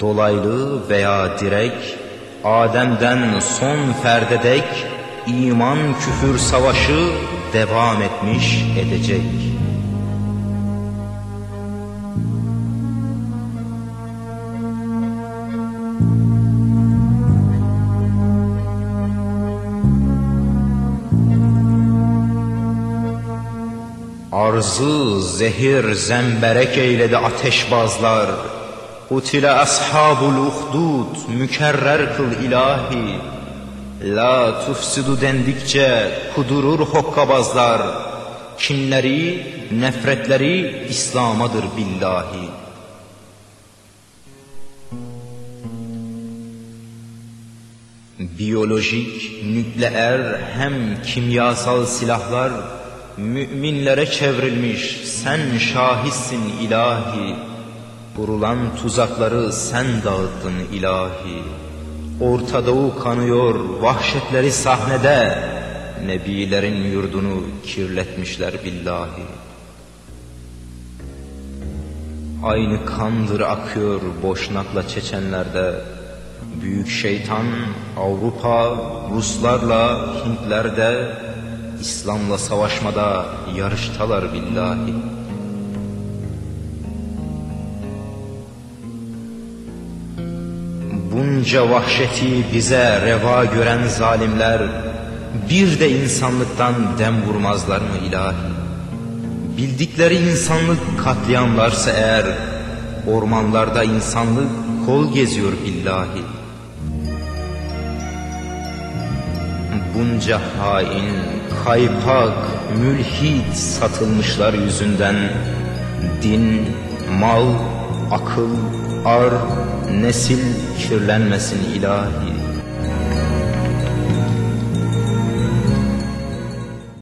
Dolaylı veya direk, Adem'den son ferdedek, iman küfür savaşı devam etmiş edecek. Arzı zehir zemberek eyledi ateşbazlar. Utile ashabul uhdud mükerrer kıl ilahi. La tufsidu dendikçe kudurur hokkabazlar. Kinleri, nefretleri İslam'adır billahi. Biyolojik, nükleer hem kimyasal silahlar müminlere çevrilmiş sen şahitsin ilahi. Kurulan tuzakları sen dağıttın ilahi. Orta Doğu kanıyor vahşetleri sahnede. Nebilerin yurdunu kirletmişler billahi. Aynı kandır akıyor boşnakla Çeçenlerde. Büyük şeytan Avrupa, Ruslarla Hintlerde İslam'la savaşmada yarıştalar billahi. Bunca vahşeti bize reva gören zalimler bir de insanlıktan dem vurmazlar mı ilahi? Bildikleri insanlık katliamlarsa eğer ormanlarda insanlık kol geziyor billahi. Bunca hain, kaypak, mülhit satılmışlar yüzünden din, mal, akıl, ar, nesil kirlenmesin ilahi.